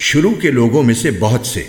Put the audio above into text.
शुरू के लोगों में से बहुत से।